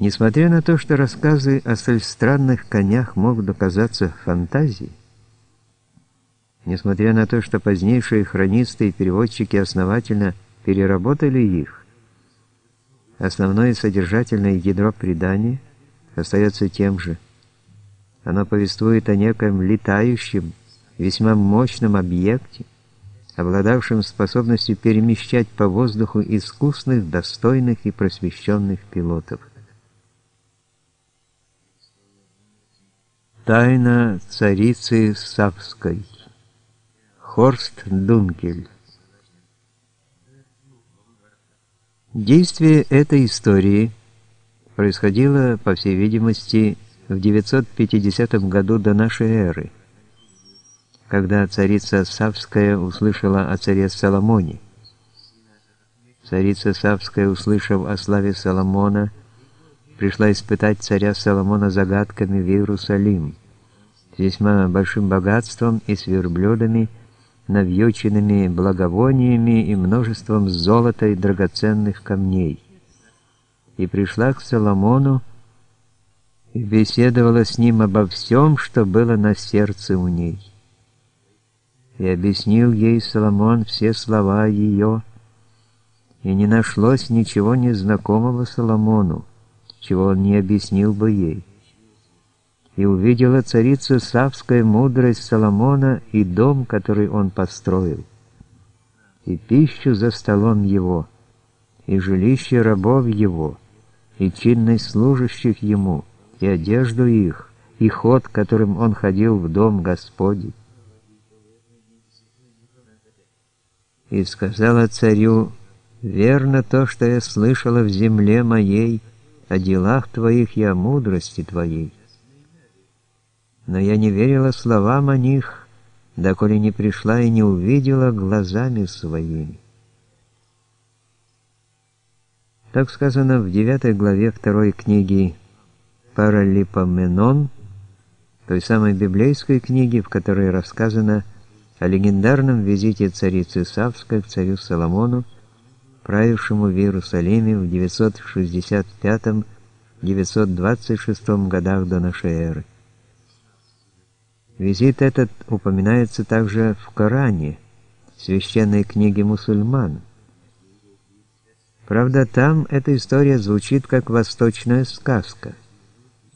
Несмотря на то, что рассказы о столь конях могут оказаться фантазией, несмотря на то, что позднейшие хронисты и переводчики основательно переработали их, основное содержательное ядро предания остается тем же. Оно повествует о неком летающем, весьма мощном объекте, обладавшем способностью перемещать по воздуху искусных, достойных и просвещенных пилотов. Тайна царицы Савской. Хорст Дункель. Действие этой истории происходило, по всей видимости, в 950 году до нашей эры, когда царица Савская услышала о царе Соломоне. Царица Савская, услышав о славе Соломона, пришла испытать царя Соломона загадками в Иерусалим, с весьма большим богатством и с верблюдами, навьюченными благовониями и множеством золота и драгоценных камней. И пришла к Соломону и беседовала с ним обо всем, что было на сердце у ней. И объяснил ей Соломон все слова ее, и не нашлось ничего незнакомого Соломону, чего он не объяснил бы ей. И увидела царица Савская мудрость Соломона и дом, который он построил, и пищу за столом его, и жилище рабов его, и чинность служащих ему, и одежду их, и ход, которым он ходил в дом Господень. И сказала царю, «Верно то, что я слышала в земле моей, о делах Твоих и о мудрости Твоей. Но я не верила словам о них, доколе не пришла и не увидела глазами своими. Так сказано в 9 главе второй книги Паралипоменон, той самой библейской книги, в которой рассказано о легендарном визите царицы Савской к царю Соломону, правившему в Иерусалиме в 965-926 годах до нашей эры. Визит этот упоминается также в Коране, священной книге мусульман. Правда, там эта история звучит как восточная сказка.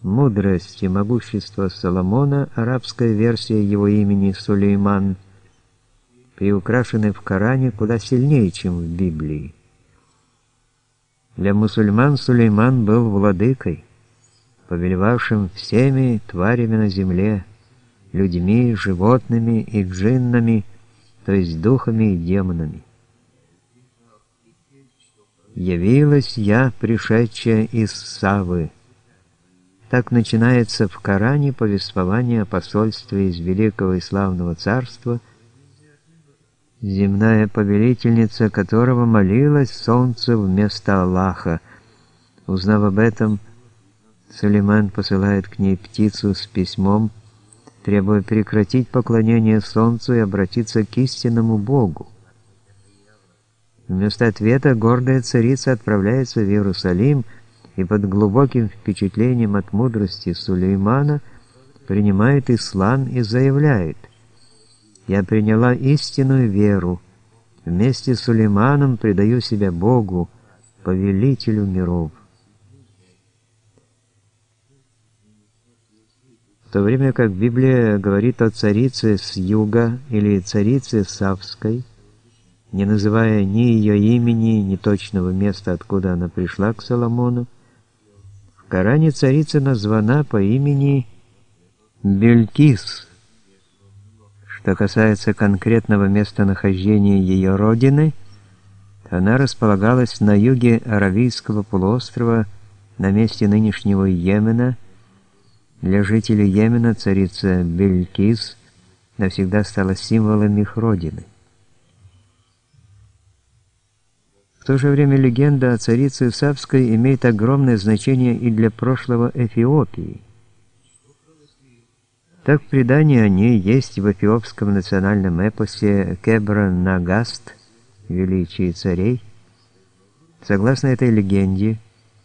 Мудрость и могущество Соломона, арабская версия его имени Сулейман, приукрашены в Коране куда сильнее, чем в Библии. Для мусульман Сулейман был владыкой, повелевавшим всеми тварями на земле, людьми, животными и джиннами, то есть духами и демонами. «Явилась я, пришедшая из Савы». Так начинается в Коране повествование о посольстве из великого и славного царства – земная повелительница которого молилась солнцу вместо Аллаха. Узнав об этом, Сулейман посылает к ней птицу с письмом, требуя прекратить поклонение солнцу и обратиться к истинному Богу. Вместо ответа гордая царица отправляется в Иерусалим и под глубоким впечатлением от мудрости Сулеймана принимает ислам и заявляет – я приняла истинную веру. Вместе с Сулейманом предаю себя Богу, повелителю миров. В то время как Библия говорит о царице с юга или царице Савской, не называя ни ее имени, ни точного места, откуда она пришла к Соломону, в Коране царица названа по имени Белькис – что касается конкретного местонахождения ее родины, она располагалась на юге Аравийского полуострова, на месте нынешнего Йемена. Для жителей Йемена царица Белькис навсегда стала символом их родины. В то же время легенда о царице Савской имеет огромное значение и для прошлого Эфиопии. Так предание о ней есть в эфиопском национальном эпосе Кебра Нагаст «Величие царей». Согласно этой легенде,